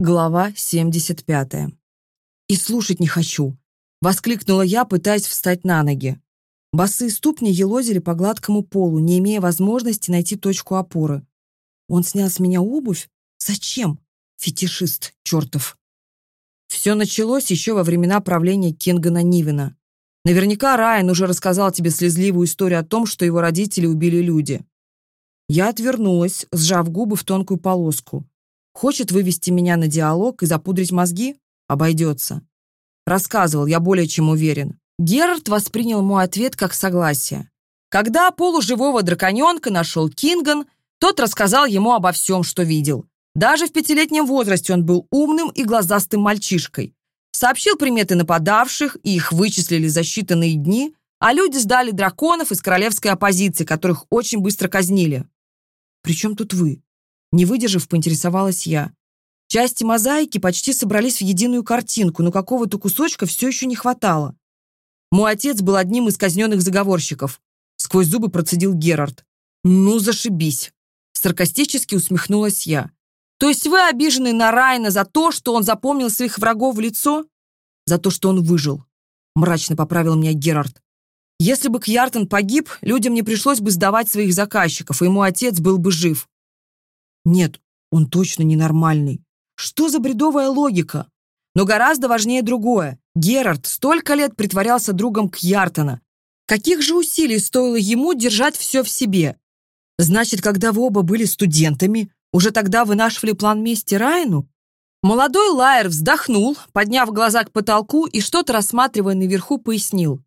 Глава 75. «И слушать не хочу!» — воскликнула я, пытаясь встать на ноги. Босые ступни елозили по гладкому полу, не имея возможности найти точку опоры. Он снял с меня обувь? Зачем? Фетишист чертов. Все началось еще во времена правления Кингана Нивена. Наверняка Райан уже рассказал тебе слезливую историю о том, что его родители убили люди. Я отвернулась, сжав губы в тонкую полоску. Хочет вывести меня на диалог и запудрить мозги? Обойдется. Рассказывал, я более чем уверен. Герард воспринял мой ответ как согласие. Когда полуживого драконенка нашел Кинган, тот рассказал ему обо всем, что видел. Даже в пятилетнем возрасте он был умным и глазастым мальчишкой. Сообщил приметы нападавших, и их вычислили за считанные дни, а люди сдали драконов из королевской оппозиции, которых очень быстро казнили. «При тут вы?» Не выдержав, поинтересовалась я. Части мозаики почти собрались в единую картинку, но какого-то кусочка все еще не хватало. Мой отец был одним из казненных заговорщиков. Сквозь зубы процедил Герард. «Ну, зашибись!» Саркастически усмехнулась я. «То есть вы обижены на Райна за то, что он запомнил своих врагов в лицо?» «За то, что он выжил», — мрачно поправил меня Герард. «Если бы Кьяртон погиб, людям не пришлось бы сдавать своих заказчиков, и ему отец был бы жив. Нет, он точно ненормальный. Что за бредовая логика? Но гораздо важнее другое. Герард столько лет притворялся другом Кьяртона. Каких же усилий стоило ему держать все в себе? Значит, когда вы оба были студентами, уже тогда вынашивали план мести Райну? Молодой Лайер вздохнул, подняв глаза к потолку и что-то рассматривая наверху, пояснил.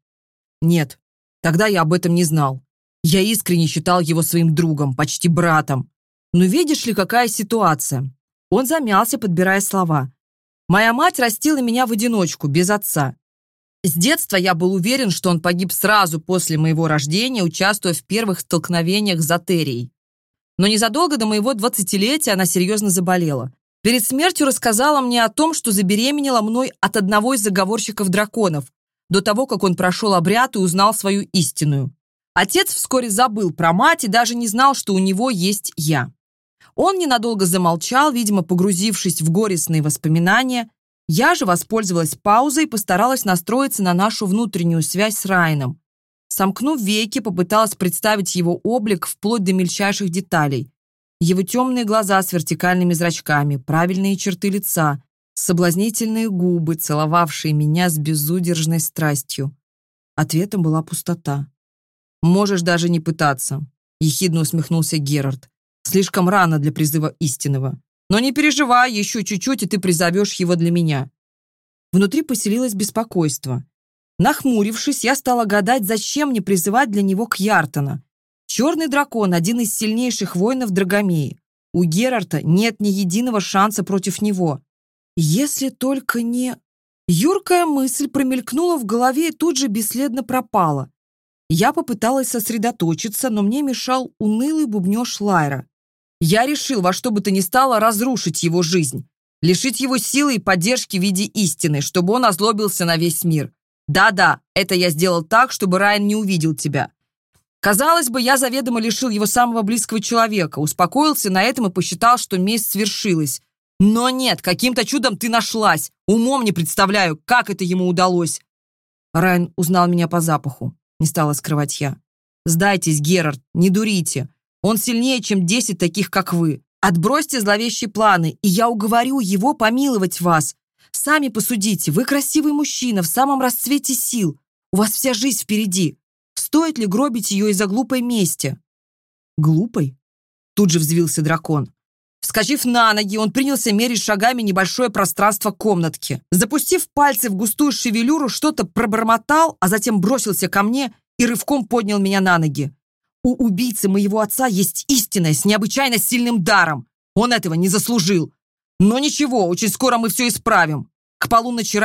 Нет, тогда я об этом не знал. Я искренне считал его своим «Ну видишь ли, какая ситуация?» Он замялся, подбирая слова. «Моя мать растила меня в одиночку, без отца. С детства я был уверен, что он погиб сразу после моего рождения, участвуя в первых столкновениях с Затерией. Но незадолго до моего двадцатилетия она серьезно заболела. Перед смертью рассказала мне о том, что забеременела мной от одного из заговорщиков драконов, до того, как он прошел обряд и узнал свою истинную. Отец вскоре забыл про мать и даже не знал, что у него есть я. Он ненадолго замолчал, видимо, погрузившись в горестные воспоминания. Я же воспользовалась паузой и постаралась настроиться на нашу внутреннюю связь с Райном. Сомкнув веки, попыталась представить его облик вплоть до мельчайших деталей. Его темные глаза с вертикальными зрачками, правильные черты лица, соблазнительные губы, целовавшие меня с безудержной страстью. Ответом была пустота. «Можешь даже не пытаться», — ехидно усмехнулся Герард слишком рано для призыва истинного. Но не переживай, еще чуть-чуть, и ты призовешь его для меня». Внутри поселилось беспокойство. Нахмурившись, я стала гадать, зачем мне призывать для него Кьяртона. Черный дракон – один из сильнейших воинов Драгомеи. У Герарта нет ни единого шанса против него. Если только не... Юркая мысль промелькнула в голове и тут же бесследно пропала. Я попыталась сосредоточиться, но мне мешал унылый бубнёж Лайра. Я решил во что бы то ни стало разрушить его жизнь, лишить его силы и поддержки в виде истины, чтобы он озлобился на весь мир. Да-да, это я сделал так, чтобы Райан не увидел тебя. Казалось бы, я заведомо лишил его самого близкого человека, успокоился на этом и посчитал, что месть свершилась. Но нет, каким-то чудом ты нашлась. Умом не представляю, как это ему удалось. Райан узнал меня по запаху, не стала Он сильнее, чем 10 таких, как вы. Отбросьте зловещие планы, и я уговорю его помиловать вас. Сами посудите, вы красивый мужчина в самом расцвете сил. У вас вся жизнь впереди. Стоит ли гробить ее из-за глупой мести?» «Глупой?» Тут же взвился дракон. Вскочив на ноги, он принялся мерить шагами небольшое пространство комнатки. Запустив пальцы в густую шевелюру, что-то пробормотал, а затем бросился ко мне и рывком поднял меня на ноги. У убийцы моего отца есть истинная с необычайно сильным даром. Он этого не заслужил. Но ничего, очень скоро мы все исправим. К полуночи